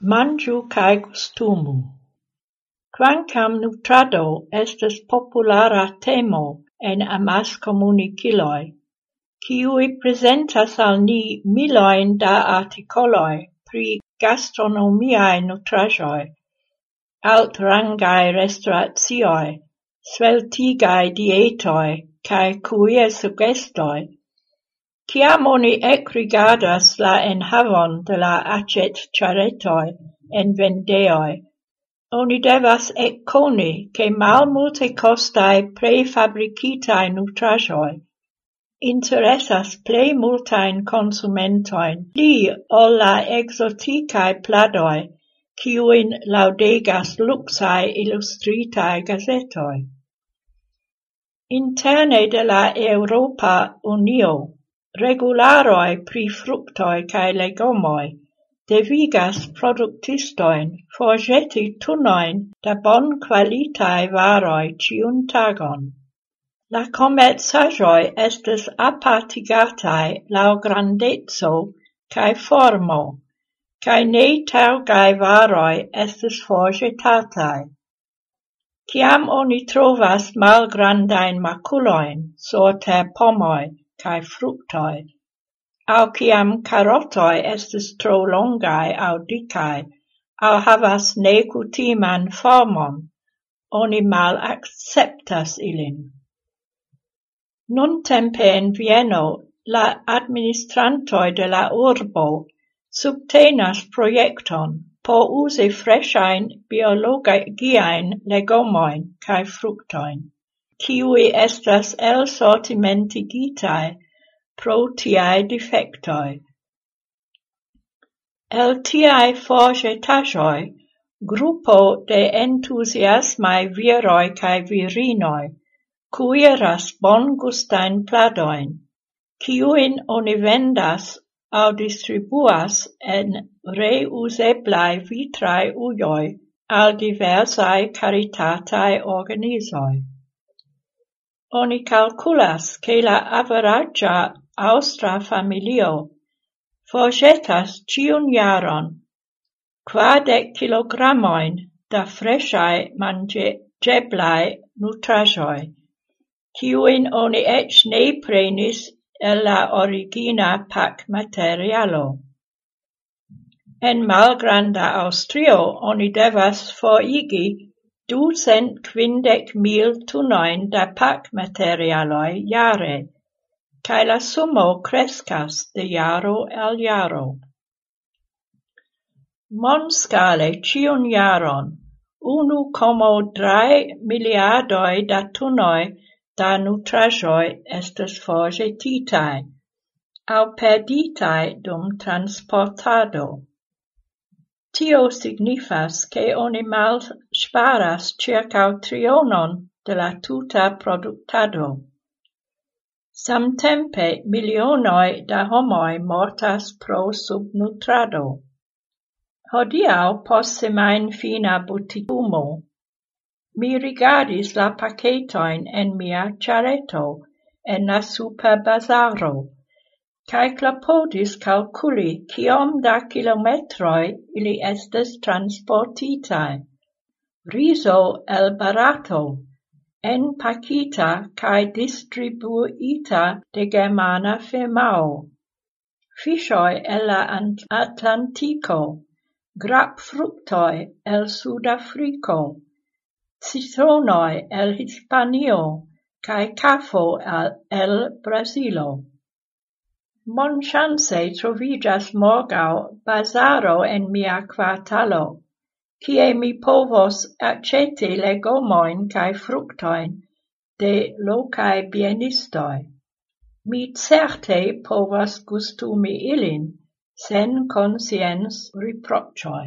mangiu cae gustumu. Quancam nutrado estes populara temo en amas amaskomunikiloj, ciui presentas al ni miloin da articoloi pri gastronomiaj nutraĵoj, altrangaj restoracioj, sveltigaj dietoi, kaj kuir sugestoi, Ciam oni ecrigadas la enhavon de la aĉetĉaretoj en vendeoi, oni devas ekkoni, ke malmultekostaj prefabrikitaj nutrajoi interesas plei multain consumentoin li ol la exoticae pladoi ciuin laudegas luxae ilustritaj gazetoi. Interne de la Europa Unio regularoi pri fructoi cae legomoi, devigas productistoin forgeti tunoin da bon qualitae varoi ciun tagon. La cometsajoi estes apartigatae lau grandeco cae formo, cae ne taugae varoi estes forgetatae. Ciam oni trovas malgrandain maculoin, sorte pomoi, cae fructoi. Au ciam carotoi estas tro longaj au dikaj au havas necutiman formon, oni malakceptas ilin. Nuntempe in Vieno la administrantoi de la urbo subtenas proiecton por uzi freshain biologiajn legomoin cae fructoin kiuj estas elsortimentigitaj pro tiaj defectoi. El tiaj forĵetaĵoj grupo de entusiasmai viroi cae virinoi, cuiras bon gustain pladoin, kiujn oni vendas au distribuas en reuseblai vitraj ujoj al diversaj caritatai organisoi. Oni kalkulas, che la averagia austra familio forgetas ĉiun jaron kvardek kilogramojn da freŝaj manĝeblaj nutrajoi, ciuin oni ec ne prenis el la origina pakmaterialo. En Malgranda Austrio oni devas foigi ducent quindec mil tunoin da pakmaterialoj jare, cae la sumo kreskas de jaro al jaro. Monskale cion jaron unu como drae miliardoi da tunoi da nutrajoi estes forgetitae, au perditae dum transportado. Tio signifas, ke oni malŝparas circa trionon de la tuta productado. Samtempe milionoi da homoi mortas pro subnutrado. Hodiaŭ post semajnfina butikumo, mi rigardis la paketojn en mia chareto en la super bazaro cae clapodis calculi ciom da kilometroi ili estes transportitae. Riso el Barato, enpakita cae distribuita de germana firmao. Fiŝoj el la Atlantico, grap fructoi el Sudafrico, citronoi el Hispanio cae cafo el Brasilo. Monchance trovigas morgau bazaro en mia quartalo, cie mi povos aĉeti legomoin cae fructoin de locae bienistoi. Mi certe povas gustumi ilin sen konscienc-riproĉoj.